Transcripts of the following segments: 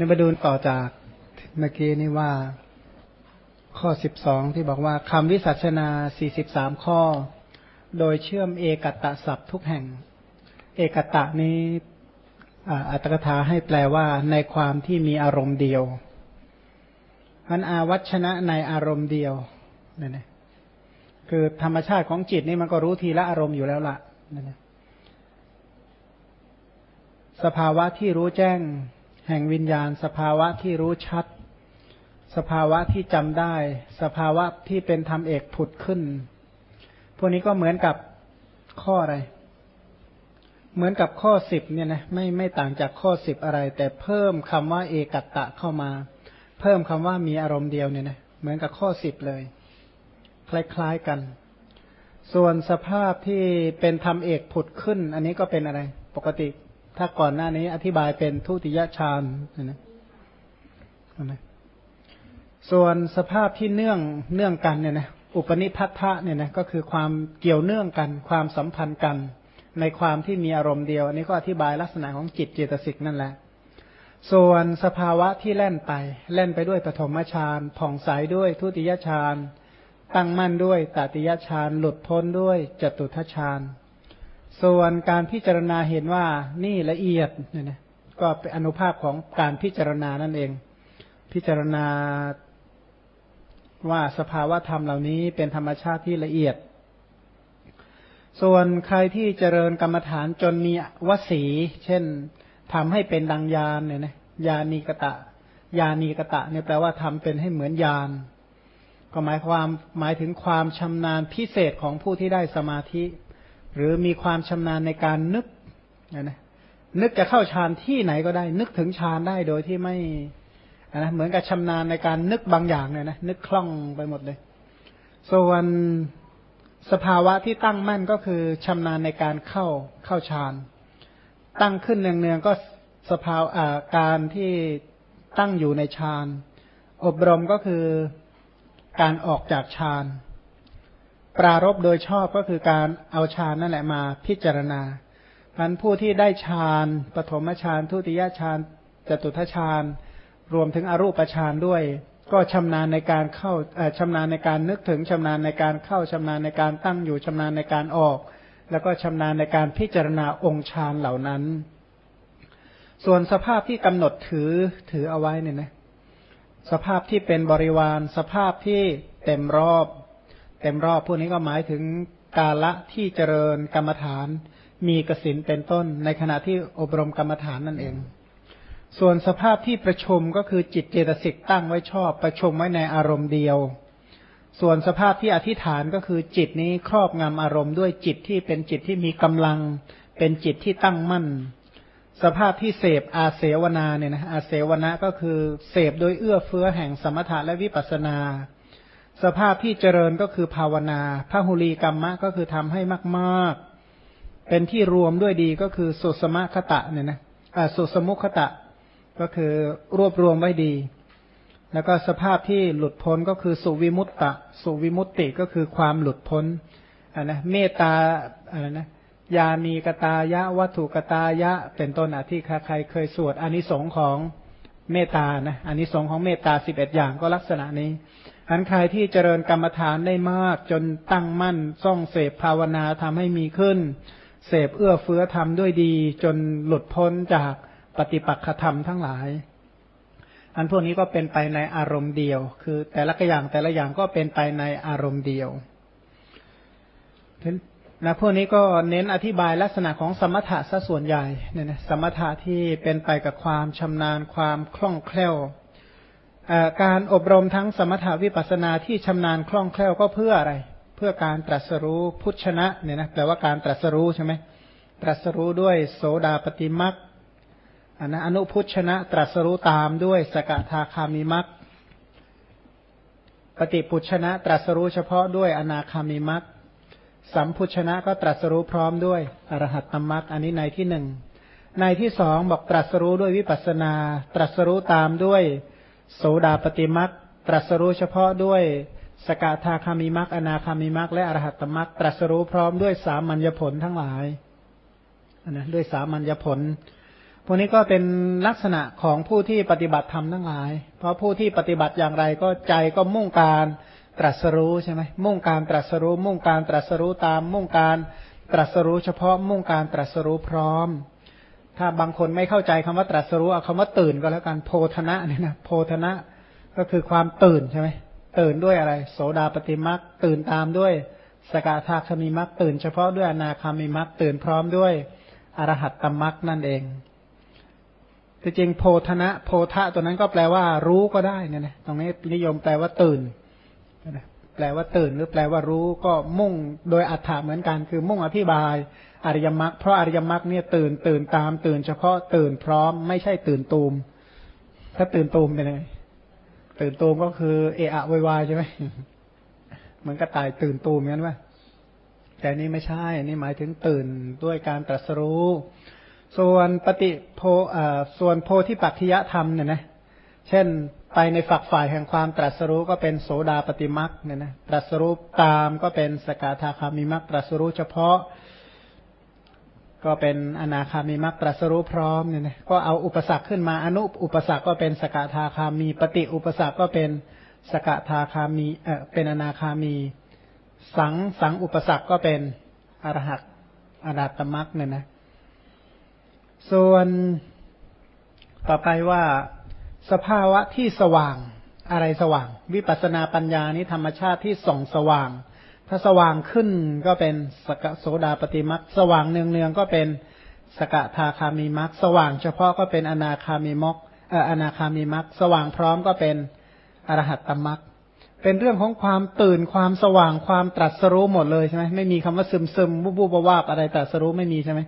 นี่มาดูต่อจากเมื่อกี้นี่ว่าข้อสิบสองที่บอกว่าคำวิสัชนาสี่สิบสามข้อ โดยเชื่อมเอกตะศัพท์ทุกแห่ง เอกตะนี้อัตถกถาให้แปลว่าในความที่มีอารมณ์เดียวมันอาวัชนะในอารมณ์เดียวนั่นเอคือธรรมชาติของจิตนี่มันก็รู้ทีละอารมณ์อยู่แล้วล่ะนั่นเองสภาวะที่รู้แจ้ง แห่งวิญญาณ สภาวะที่รู้ชัด สภาวะที่จำได้ สภาวะที่เป็นธรรมเอกผุดขึ้น พวกนี้ก็เหมือนกับข้ออะไร เหมือนกับข้อสิบเนี่ยนะไม่ไม่ต่างจากข้อสิบอะไร แต่เพิ่มคำว่าเอกัตตะเข้ามา เพิ่มคำว่ามีอารมณ์เดียวเนี่ยนะเหมือนกับข้อสิบเลย คล้ายๆกัน ส่วนสภาพที่เป็นธรรมเอกผุดขึ้น อันนี้ก็เป็นอะไร ปกติ ถ้าก่อนหน้านี้อธิบายเป็นทุติยฌานนะนะส่วนสภาพที่เนื่องเนื่องกันเนี่ยนะอุปนิพัทธะเนี่ยนะก็คือความเกี่ยวเนื่องกัน ความสัมพันธ์กัน ในความที่มีอารมณ์เดียว อันนี้ก็อธิบายลักษณะของจิตเจตสิกนั่นแหละ ส่วนสภาวะที่แล่นไป แล่นไปด้วยปฐมฌานผ่องใสด้วยทุติยฌานตั้งมั่นด้วยตติยฌานหลุดพ้นด้วยจตุทชฌาน ส่วนการพิจารณาเห็นว่านี่ละเอียดเนี่ยนะก็เป็นอนุภาพของการพิจารณานั่นเอง พิจารณาว่าสภาวะธรรมเหล่านี้เป็นธรรมชาติที่ละเอียด ส่วนใครที่เจริญกรรมฐานจนมีวสี เช่นทำให้เป็นดังยานเนี่ยนะยานีกตะ ยานีกตะเนี่ยแปลว่าทำเป็นให้เหมือนยาน ก็หมายความหมายถึงความชำนาญพิเศษของผู้ที่ได้สมาธิ หรือมีความชำนาญในการนึกนะนึกจะเข้าฌานที่ไหนก็ได้ นึกถึงฌานได้โดยที่ไม่นะเหมือนกับชำนาญในการนึกบางอย่างเนี่ยนะนึกคล่องไปหมดเลย ส่วนสภาวะที่ตั้งมั่นก็คือชำนาญในการเข้าเข้าฌานตั้งขึ้นเนืองๆก็สภาวะการที่ตั้งอยู่ในฌานอบรมก็คือการออกจากฌาน ปรารบโดยชอบก็คือการเอาฌานนั่นแหละมาพิจารณาพันผู้ที่ได้ฌานปฐมฌานทุติยฌานจตุทฌานรวมถึงอรูปฌานด้วย ก็ชำนาญในการเข้าชำนาญในการนึกถึงชำนาญในการเข้าชำนาญในการตั้งอยู่ชำนาญในการออก แล้วก็ชำนาญในการพิจารณาองค์ฌานเหล่านั้น ส่วนสภาพที่กำหนดถือถือเอาไว้เนี่ยนะสภาพที่เป็นบริวาร สภาพที่เต็มรอบ เต็มรอบพวกนี้ก็หมายถึงกาละที่เจริญกรรมฐาน มีกสินเป็นต้น ในขณะที่อบรมกรรมฐานนั่นเอง ส่วนสภาพที่ประชุมก็คือจิตเจตสิกตั้งไว้ชอบ ประชุมไว้ในอารมณ์เดียว ส่วนสภาพที่อธิษฐานก็คือจิตนี้ครอบงำอารมณ์ด้วยจิตที่เป็นจิตที่มีกำลัง เป็นจิตที่ตั้งมั่น สภาพที่เสพอาเสวนาเนี่ยนะอาเสวนาก็คือเสพโดยเอื้อเฟื้อแห่งสมถะและวิปัสสนา สภาพที่เจริญก็คือภาวนาพระหุลีกรรมะก็คือทำให้มาก ๆ เป็นที่รวมด้วยดีก็คือสุสมะคตะเนี่ยนะสุสมุคตะ ก็คือรวบรวมไว้ดี แล้วก็สภาพที่หลุดพ้นก็คือสุวิมุตตะ สุวิมุตติก็คือความหลุดพ้นอ่านะเมตตาอะไรนะยานีกตายะ วัตถุกตายะ เป็นต้นอะที่ใครเคยสวดอานิสงส์ของเมตตานะอานิสงส์ของเมตตาสิบเอ็ดอย่างก็ลักษณะนี้ อันใครที่เจริญกรรมฐานได้มาก จนตั้งมั่นซ่องเสพภาวนาทำให้มีขึ้น เสพเอื้อเฟื้อทำด้วยดี จนหลุดพ้นจากปฏิปักษธรรมทั้งหลาย อันพวกนี้ก็เป็นไปในอารมณ์เดียว คือแต่ละอย่างแต่ละอย่างก็เป็นไปในอารมณ์เดียวนะพวกนี้ก็เน้นอธิบายลักษณะของสมถะซะส่วนใหญ่เนี่ยนะสมถะที่เป็นไปกับความชำนาญความคล่องแคล่ว การอบรมทั้งสมถาวิปัสนาที่ชำนาญคล่องแคล่วก็เพื่ออะไร เพื่อการตรัสรู้พุทธชนะเนี่ยนะแปลว่าการตรัสรู้ใช่ไหมตรัสรู้ด้วยโสดาปฏิมักอันนะอนุพุทธชนะ ตรัสรู้ตามด้วยสกทาคามิมักปฏิพุทธชนะ ตรัสรู้เฉพาะด้วยอนาคามิมักสัมพุทธชนะก็ตรัสรู้พร้อมด้วยอรหัตตมักอันนี้ในที่หนึ่งในที่สองบอกตรัสรู้ด้วยวิปัสนา ตรัสรู้ตามด้วย โสดาปฏิมักตรัสรู้เฉพาะด้วยสกทาคามิมักอนาคามิมักและอรหัตตมักตรัสรู้พร้อมด้วยสามัญญผลทั้งหลายนะด้วยสามัญญผล พวกนี้ก็เป็นลักษณะของผู้ที่ปฏิบัติธรรมทั้งหลาย เพราะผู้ที่ปฏิบัติอย่างไรก็ใจก็มุ่งการตรัสรู้ใช่ไหมมุ่งการตรัสรู้ มุ่งการตรัสรู้ตาม มุ่งการตรัสรู้เฉพาะมุ่งการตรัสรู้พร้อม ถ้าบางคนไม่เข้าใจคำว่าตรัสรู้เอาคำว่าตื่นก็แล้วกันโพธนะเนี่ยนะโพธนะก็คือความตื่นใช่ไหมตื่นด้วยอะไร โสดาปฏิมักตื่นตามด้วย สกทาคามิมักตื่นเฉพาะด้วยอนาคามิมักตื่นพร้อมด้วยอรหัตตมักนั่นเองที่จริงโพธนะ โพธะตัวนั้นก็แปลว่า รู้ก็ได้เนี่ยนะตรงนี้นิยมแปลว่าตื่นแปลว่าตื่นหรือแปลว่ารู้ก็มุ่งโดยอัฏฐาเหมือนกัน คือมุ่งอธิบาย อริยมรรคเพราะอริยมรรคเนี่ยตื่นตื่นตามตื่นเฉพาะตื่นพร้อมไม่ใช่ตื่นตูม ถ้าตื่นตูมเป็นไงตื่นตูมก็คือเอะอะวายใช่ไหมเหมือนกระต่ายตื่นตูมงั้นว่าแต่นี่ไม่ใช่นี่หมายถึงตื่นด้วยการตรัสรู้ ส่วนปฏิโพส่วนโพธิปัจจยธรรมเนี่ยนะเช่นไปในฝักฝ่ายแห่งความตรัสรู้ก็เป็นโสดาปฏิมักเนี่ยนะตรัสรู้ตามก็เป็นสกทาคามิมักตรัสรู้เฉพาะ ก็เป็นอนาคามิมักตรัสรู้พร้อมเนี่ยนะก็เอาอุปสรรคขึ้นมาอนุอุปสรรคก็เป็นสกทาคามี ปฏิอุปสรรคก็เป็นสกทาคามีเออเป็นอนาคามี สังสังอุปสรรคก็เป็นอรหัตอนาตมักเนี่ยนะ ส่วนต่อไปว่าสภาวะที่สว่างอะไรสว่าง วิปัสนาปัญญานี้ธรรมชาติที่ส่องสว่าง ถ้าสว่างขึ้นก็เป็นสกโสดาปฏิมักสว่างเนืองเนืองก็เป็นสกทาคามีมักสว่างเฉพาะก็เป็นอนาคามีมกเอ่ออนาคามีมักสว่างพร้อมก็เป็นอรหัตตมักเป็นเรื่องของความตื่นความสว่างความตรัสรู้หมดเลยใช่ไหมไม่มีคำว่าซึมซึมบุบบุบวาบอะไรตรัสรู้ไม่มีใช่ไหม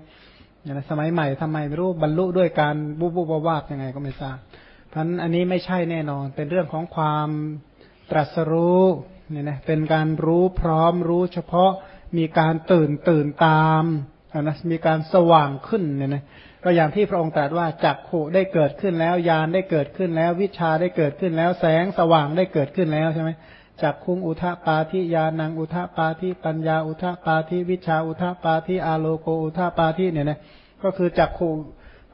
อย่างสมัยใหม่ทำไมไม่รู้บรรลุด้วยการบุบบุบวาบยังไงก็ไม่ทราบเพันอันนี้ไม่ใช่แน่นอน เป็นเรื่องของความตรัสรู้ เนี่ยนะเป็นการรู้พร้อมรู้เฉพาะมีการตื่นตื่นตามนะมีการสว่างขึ้นเนี่ยนะก็อย่างที่พระองค์ตรัสว่าจักขุได้เกิดขึ้นแล้วญาณได้เกิดขึ้นแล้ว วิชาได้เกิดขึ้นแล้วแสงสว่างได้เกิดขึ้นแล้วใช่ไหมจักคุงอุทปาทิญาณังอุทปาทิปัญญาอุทปาทิวิชาอุทปาทิอาโลโกอุทปาทิเนี่ยนะก็คือจักขุ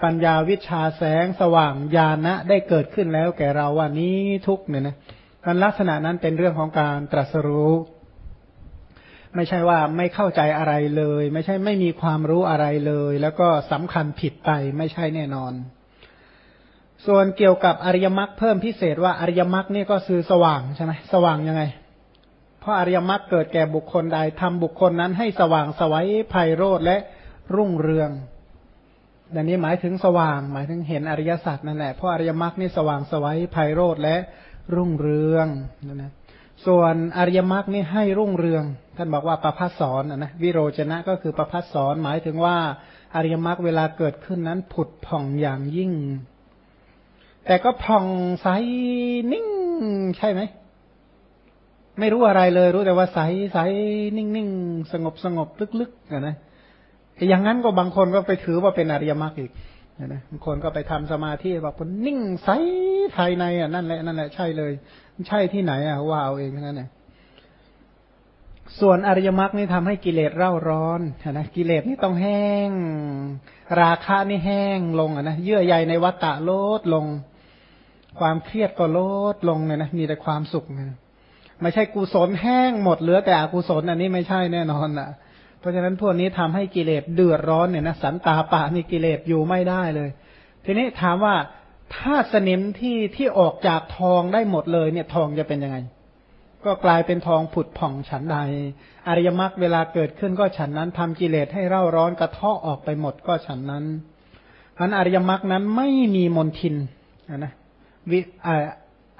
ปัญญาวิชาแสงสว่างญาณะได้เกิดขึ้นแล้วแก่เราว่านี้ทุกเนี่ยนะ การลักษณะนั้นเป็นเรื่องของการตรัสรู้ ไม่ใช่ว่าไม่เข้าใจอะไรเลย ไม่ใช่ไม่มีความรู้อะไรเลย แล้วก็สำคัญผิดไปไม่ใช่แน่นอน ส่วนเกี่ยวกับอริยมรรคเพิ่มพิเศษว่าอริยมรรคนี่ก็คือสว่างใช่ไหมสว่างยังไง เพราะอริยมรรคเกิดแก่บุคคลใดทำบุคคลนั้นให้สว่างสวัยไพโรธและรุ่งเรืองดังนี้หมายถึงสว่าง หมายถึงเห็นอริยสัจนั่นแหละเพราะอริยมรรคนี่สว่างสวัยไพโรธและ รุ่งเรืองนั่นะส่วนอริยมรรคนี่ให้รุ่งเรือง ท่านบอกว่าประพัสสอนนะวิโรจนะก็คือประพัสสอนหมายถึงว่าอริยมรรคเวลาเกิดขึ้นนั้นผุดผ่องอย่างยิ่ง แต่ก็ผ่องใสนิ่งใช่ไหมไม่รู้อะไรเลย รู้แต่ว่าใสใสนิ่งนิ่งสงบสงบลึกๆนะอย่างนั้นก็บางคนก็ไปถือว่าเป็นอริยมรรคอีก นะบางคนก็ไปทำสมาธิบอกคนนิ่งใสภายในอะนั่นแหละนั่นแหละใช่เลยใช่ที่ไหนอะว่าเอาเองนั่นแหละส่วนอริยมรรคนี่ทำให้กิเลสเร่าร้อนนะกิเลสนี่ต้องแห้ง ราคะนี่แห้งลงอะนะเยื่อใยในวัฏฏะลดลง ความเครียดก็ลดลงเนี่ยนะมีแต่ความสุขนะไม่ใช่กุศลแห้งหมดเหลือแต่อกุศลอันนี้ไม่ใช่แน่นอนอะ เพราะฉะนั้นพวกนี้ทำให้กิเลสเดือดร้อนเนี่ยนะสันตาปะนี่กิเลสอยู่ไม่ได้เลย ทีนี้ถามว่าถ้าสนิมที่ที่ออกจากทองได้หมดเลยเนี่ยทองจะเป็นยังไง ก็กลายเป็นทองผุดผ่องฉันใด อริยมรรคเวลาเกิดขึ้นก็ฉันนั้นทำกิเลสให้เร่าร้อนกระเทาะออกไปหมดก็ฉันนั้นพันอริยมรรคนั้นไม่มีมนทินนะวิ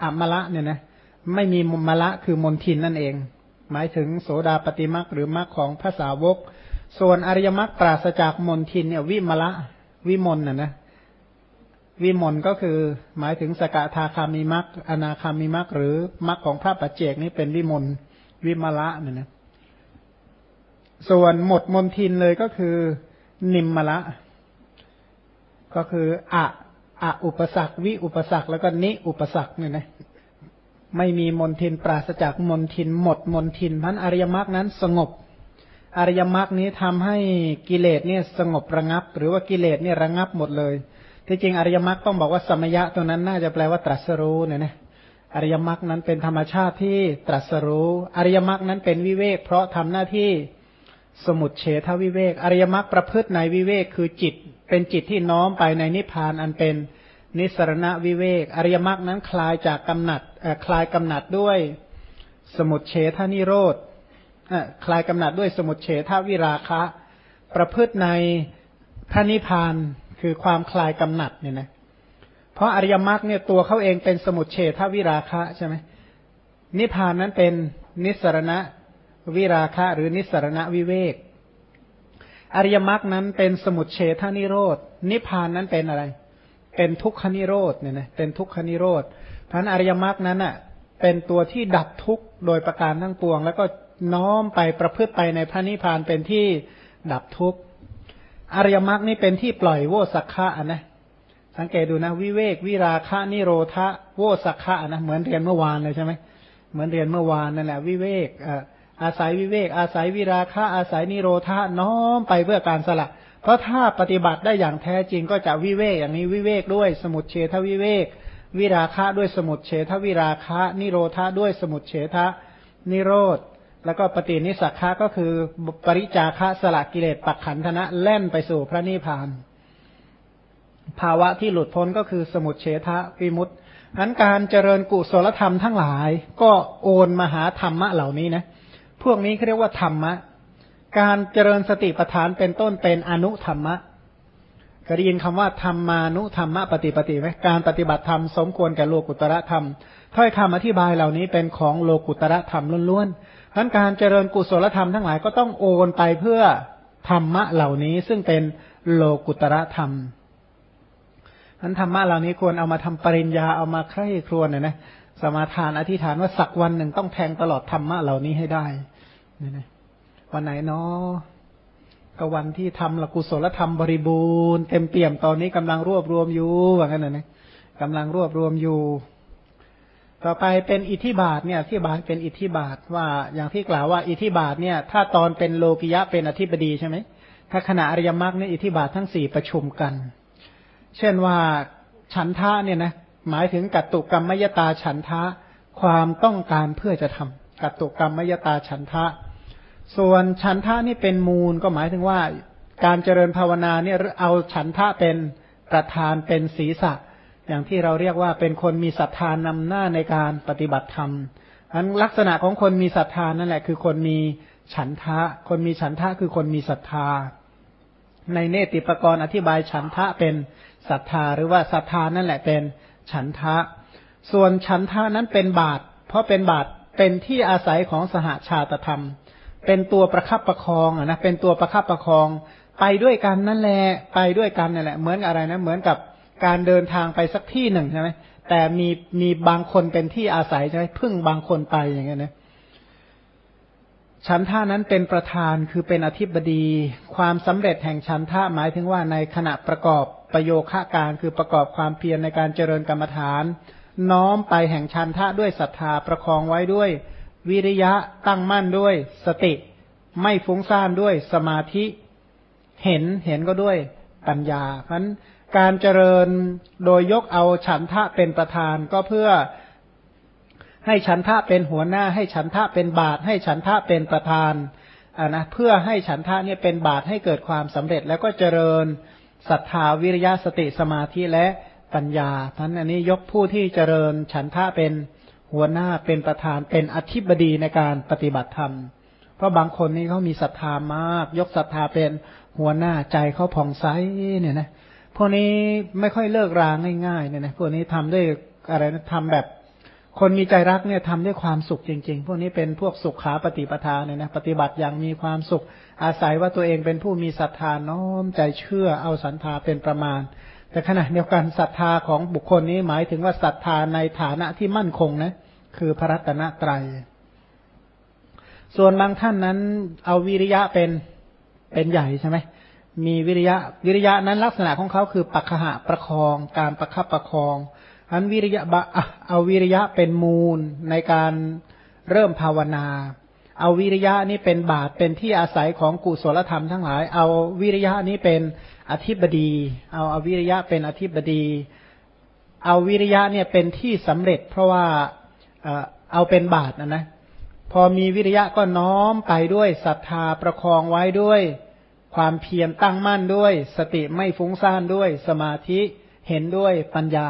อะมละเนี่ยนะไม่มีมละคือมนทินนั่นเอง หมายถึงโสดาปฏิมักหรือมักของภาษาวก ส่วนอริยมักปราศจากมนทินเนี่ยวิมละวิมลน่ะนะวิมลก็คือหมายถึงสกทาคามิมักอนาคามิมักหรือมักของพระปัจเจกนี่เป็นวิมลวิมละเนี่ยนะส่วนหมดมนทินเลยก็คือนิมมละ ก็คืออะอะอุปสรรควิอุปสรรคแล้วก็นิอุปสรรคเนี่ยนะ ไม่มีมนทินปราศจากมนทินหมดมนทินพันอริยมรรคนั้นสงบ อริยมรรคนี้ทำให้กิเลสเนี่ยสงบระงับ หรือว่ากิเลสเนี่ยระงับหมดเลยที่จริงอริยมรรคต้องบอกว่าสมยะตัวนั้นน่าจะแปลว่าตรัสรู้เนี่ยนะอริยมรรคนั้นเป็นธรรมชาติที่ตรัสรู้ อริยมรรคนั้นเป็นวิเวก เพราะทำหน้าที่สมุดเฉทวิเวก อริยมรรคประพฤติในวิเวกคือจิต เป็นจิตที่น้อมไปในนิพพานอันเป็น นิสรณวิเวก อริยมรรคนั้นคลายจากกำหนัดคลายกำหนัดด้วย สมุดเฉทนิโรธคลายกำหนัดด้วยสมุดเฉทวิราคะ ประพฤติในพระนิพพานคือความคลายกำหนัดเนี่ยนะเพราะอริยมรรคเนี่ยตัวเขาเองเป็นสมุดเฉทวิราคะใช่ไหมนิพพานนั้นเป็นนิสรณะวิราคะ หรือนิสรณะวิเวก อริยมรรคนั้นเป็นสมุดเฉทนิโรธนิพพานนั้นเป็นอะไร เป็นทุกขนิโรธเนี่ยนะเป็นทุกขนิโรธเพราะนั้นอริยมรรคนั้นอะเป็นตัวที่ดับทุกข์โดยประการทั้งปวง แล้วก็น้อมไปประพฤติไปในพระนิพพานเป็นที่ดับทุกข์อริยมรรคนี่เป็นที่ปล่อยโวสักขะนะสังเกตดูนะวิเวกวิราคะนิโรธะโวสักขะนะเหมือนเรียนเมื่อวานเลยใช่ไหมเหมือนเรียนเมื่อวานนั่นแหละวิเวกอาศัยวิเวก อาศัยวิราคะอาศัยนิโรธะน้อมไปเพื่อการสละ ราะถ้าปฏิบัติได้อย่างแท้จริงก็จะวิเวกอย่างนี้วิเวกด้วยสมุดเฉทวิเวก วิราคะด้วยสมุดเฉทวิราคะ นิโรธาด้วยสมุดเฉทนิโรธ แล้วก็ปฏินิสักขะก็คือปริจาคะสละกิเลสปักขันธนะแล่นไปสู่พระนิพพาน ภาวะที่หลุดพ้นก็คือสมุทเฉทะวิมุตต์นั้นการเจริญกุศลธรรมทั้งหลาย ก็โอนมาหาธรรมะเหล่านี้นะ พวกนี้เขาเรียกว่าธรรมะ การเจริญสติปัฏฐานเป็นต้นเป็นอนุธรรมะเคยได้ยินคำว่าธรรมานุธรรมะปฏิปฏิไหมการปฏิบัติธรรมสมควรแก่โลกุตระธรรมถ้อยคำอธิบายเหล่านี้เป็นของโลกุตระธรรมล้วนๆทั้นการเจริญกุศลธรรมทั้งหลายก็ต้องโอนไปเพื่อธรรมะเหล่านี้ซึ่งเป็นโลกุตระธรรมนั้นธรรมะเหล่านี้ควรเอามาทำปริญญาเอามาใคร่ครวญเนี่ยนะสมาทานอธิษฐานว่าสักวันหนึ่งต้องแทงตลอดธรรมะเหล่านี้ให้ได้นี่นะ วันไหนเนาะก็วันที่ทำละกุศลธรรมบริบูรณ์เต็มเปี่ยมตอนนี้กำลังรวบรวมอยู่ว่างั้นนะกำลังรวบรวมอยู่ ต่อไปเป็นอิทธิบาทเนี่ยที่บาทเป็นอิทธิบาทว่าอย่างที่กล่าวว่าอิทธิบาทเนี่ย ถ้าตอนเป็นโลกิยะเป็นอธิบดีใช่ไหมถ้าขณะอริยมรรคเนี่ยอิทธิบาททั้งสี่ประชุมกัน เช่นว่าฉันทะเนี่ยนะหมายถึงกัตตุกรรมมยตาฉันทะความต้องการเพื่อจะทำกัตตุกรรมมยตาฉันทะ ส่วนฉันทะนี่เป็นมูลก็หมายถึงว่า การเจริญภาวนาเนี่ยเอาฉันทะเป็นประธานเป็นศีรษะ อย่างที่เราเรียกว่าเป็นคนมีศรัทธานำหน้าในการปฏิบัติธรรมอันลักษณะของคนมีศรัทธานั่นแหละ คือคนมีฉันทะ คนมีฉันทะคือคนมีศรัทธา ในเนติปกรณ์อธิบายฉันทะเป็นศรัทธา หรือว่าศรัทธานั่นแหละเป็นฉันทะ ส่วนฉันทะนั้นเป็นบาตเพราะเป็นบาตเป็นที่อาศัยของสหาชาตธรรม เป็นตัวประคับประคองอะนะเป็นตัวประคับประคอง ไปด้วยกันนั่นแหละไปด้วยกันนั่นแหละ เหมือนอะไรนะเหมือนกับการเดินทางไปสักที่หนึ่งใช่ไหมแต่มีมีบางคนเป็นที่อาศัยใช่ไหมพึ่งบางคนไปอย่างเงี้ยนะชันท่านั้นเป็นประธานคือเป็นอธิบดี ความสำเร็จแห่งชันท่าหมายถึงว่าในขณะประกอบประโยคะการคือประกอบความเพียรในการเจริญกรรมฐาน น้อมไปแห่งชันท่าด้วยศรัทธาประคองไว้ด้วย วิริยะตั้งมั่นด้วย สติ ไม่ฟุ้งซ่านด้วยสมาธิ เห็นเห็นก็ด้วยปัญญาเพราะนั้นการเจริญโดยยกเอาฉันทะเป็นประธานก็เพื่อให้ฉันทะเป็นหัวหน้า ให้ฉันทะเป็นบาท ให้ฉันทะเป็นประธานอ่านะเพื่อให้ฉันทะเนี่ยเป็นบาทให้เกิดความสำเร็จแล้วก็เจริญศรัทธาวิริยะสติสมาธิและปัญญาท่านอันนี้ยกผู้ที่เจริญฉันทะเป็น หัวหน้าเป็นประธานเป็นอธิบดีในการปฏิบัติธรรม เพราะบางคนนี่เขามีศรัทธามาก ยกศรัทธาเป็นหัวหน้าใจเขาผ่องใสเนี่ยนะพวกนี้ไม่ค่อยเลิกราง่ายๆเนี่ยนะพวกนี้ทำด้วยอะไรนะทำแบบ คนมีใจรักเนี่ยทำด้วยความสุขจริง ๆ พวกนี้เป็นพวกสุขขาปฏิปทาเนี่ยนะปฏิบัติอย่างมีความสุข อาศัยว่าตัวเองเป็นผู้มีศรัทธาน้อมใจเชื่อเอาศรัทธาเป็นประมาณ แต่ขณะเดียวกันศรัทธาของบุคคลนี้หมายถึงว่าศรัทธาในฐานะที่มั่นคงนะ คือพระรัตนตรยัย ส่วนบางท่านนั้นเอาวิริยะเป็นเป็นใหญ่ใช่ไหมมีวิริยะวิริยะนั้นลักษณะของเขาคือปัจหะประคอง การประคับประคองอันวิริยะบะเอาวิริยะเป็นมูลในการเริ่มภาวนา เอาวิริยะนี้เป็นบาตเป็นที่อาศัยของกุศลธรรมทั้งหลาย เอาวิริยะนี้เป็น อธิบดี เอาอวิริยะเป็นอธิบดี เอาวิริยะเนี่ยเป็นที่สำเร็จ เพราะว่าเอาเป็นบาตนะนะพอมีวิริยะก็น้อมไปด้วยศรัทธาประคองไว้ด้วยความเพียรตั้งมั่นด้วย สติไม่ฟุ้งซ่านด้วย สมาธิเห็นด้วยปัญญา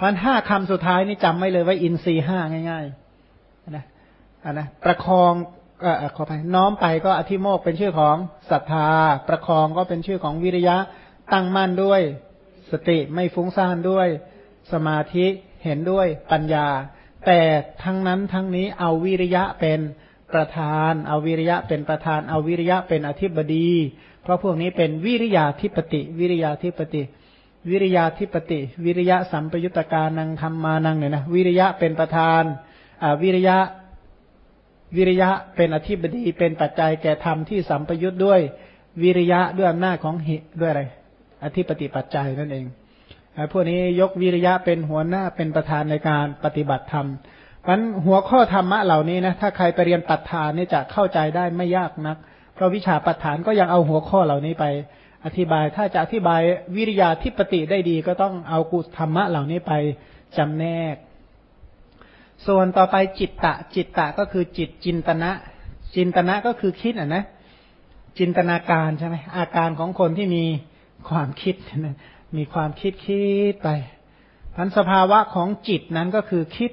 พันห้าคำสุดท้ายนี่จำไว้เลยว่าอินทรีห้าง่ายๆนะนะประคอง เออขอไปน้อมไปก็อธิโมกเป็นชื่อของศรัทธา ประคองก็เป็นชื่อของวิริยะ ตั้งมั่นด้วย สติไม่ฟุ้งซ่านด้วย สมาธิเห็นด้วยปัญญา แต่ทั้งนั้นทั้งนี้เอาวิริยะเป็นประธาน เอาวิริยะเป็นประธาน เอาวิริยะเป็นอธิบดี เพราะพวกนี้เป็นวิริยาธิปติ วิริยาธิปติ วิริยาธิปติ วิริยะสัมปยุตตการนังธรรมานังเนี่ยนะ วิริยะเป็นประธานอ่าวิริยะ วิริยะเป็นอธิบดีเป็นปัจจัยแก่ธรรมที่สัมปยุตด้วยวิริยะด้วยอำนาจของหิด้วยอะไร อธิปติปัจจัยนั่นเองพวกนี้ยกวิริยะเป็นหัวหน้าเป็นประธานในการปฏิบัติธรรมมันหัวข้อธรรมะเหล่านี้นะถ้าใครไปเรียนปัฏฐานนี่จะเข้าใจได้ไม่ยากนัก เพราะวิชาปัฏฐานก็ยังเอาหัวข้อเหล่านี้ไปอธิบาย ถ้าจะอธิบายวิริยาทิปติได้ดีก็ต้องเอากุธรรมะเหล่านี้ไปจำแนก ส่วนต่อไปจิตตะ จิตตะก็คือจิตจินตนะ จินตนะก็คือคิดอะนะ จินตนาการใช่ไหมอาการของคนที่มีความคิดนะมีความคิดคิดไปพันสภาวะของจิตนั้นก็คือคิด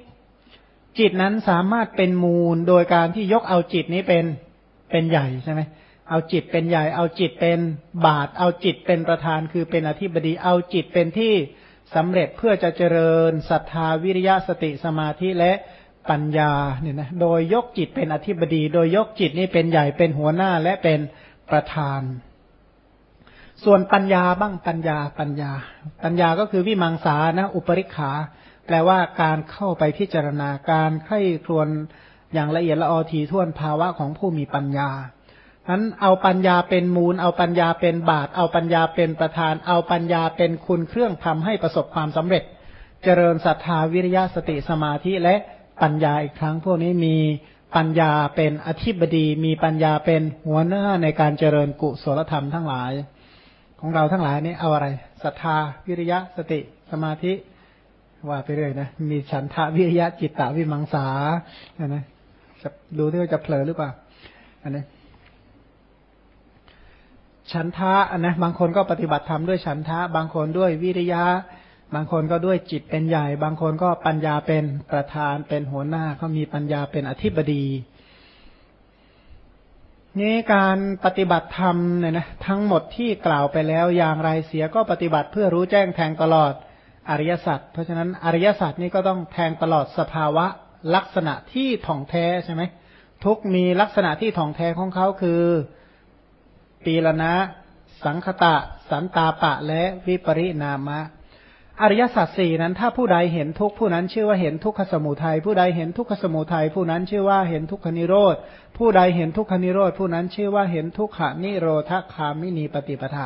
จิตนั้นสามารถเป็นมูลโดยการที่ยกเอาจิตนี้เป็นเป็นใหญ่ใช่ไหมเอาจิตเป็นใหญ่ เอาจิตเป็นบาท เอาจิตเป็นประธานคือเป็นอธิบดี เอาจิตเป็นที่ สำเร็จเพื่อจะเจริญศรัทธาวิริยะสติสมาธิและปัญญาเนี่ยนะโดยยกจิตเป็นอธิบดี โดยยกจิตนี่เป็นใหญ่เป็นหัวหน้าและเป็นประธาน ส่วนปัญญาบ้างปัญญาปัญญา ปัญญาก็คือวิมังสานะ อุปริขา แปลว่าการเข้าไปพิจารณาการไข้ครวนอย่างละเอียดละออทีท่วนภาวะของผู้มีปัญญา นั้นเอาปัญญาเป็นมูล เอาปัญญาเป็นบาตเอาปัญญาเป็นประธาน เอาปัญญาเป็นคุณเครื่องทำให้ประสบความสำเร็จ เจริญศรัทธาวิริยะสติสมาธิและปัญญาอีกครั้งพวกนี้มีปัญญาเป็นอธิบดี มีปัญญาเป็นหัวหน้าในการเจริญกุศลธรรมทั้งหลาย ของเราทั้งหลายนี่เอาอะไรศรัทธาวิริยะสติสมาธิ ว่าไปเรื่อยนะมีฉันทะวิริยะจิตตวิมังสานะดูที่ว่าจะเผลอหรือเปล่าอันนี้ ฉันทะนะบางคนก็ปฏิบัติธรรมด้วยฉันทะ บางคนด้วยวิริยะ บางคนก็ด้วยจิตเป็นใหญ่ บางคนก็ปัญญาเป็นประธานเป็นหัวหน้าเขามีปัญญาเป็นอธิบดีนี่การปฏิบัติธรรมเนี่ยนะทั้งหมดที่กล่าวไปแล้วอย่างไรเสียก็ปฏิบัติเพื่อรู้แจ้งแทงตลอดอริยสัจเพราะฉะนั้นอริยสัจนี่ก็ต้องแทงตลอดสภาวะลักษณะที่ถ่องแท้ใช่ไหมทุกมีลักษณะที่ถ่องแท้ของเขาคือ ปีละนะ สังคตะ สันตาปะและวิปริณามะ อริยสัจสี่นั้นถ้าผู้ใดเห็นทุกผู้นั้นชื่อว่าเห็นทุกขสมุทัยผู้ใดเห็นทุกขสมุทัยผู้นั้นชื่อว่าเห็นทุกขนิโรธ ผู้ใดเห็นทุกขนิโรธผู้นั้นชื่อว่าเห็นทุกขานิโรธคามินีปฏิปทา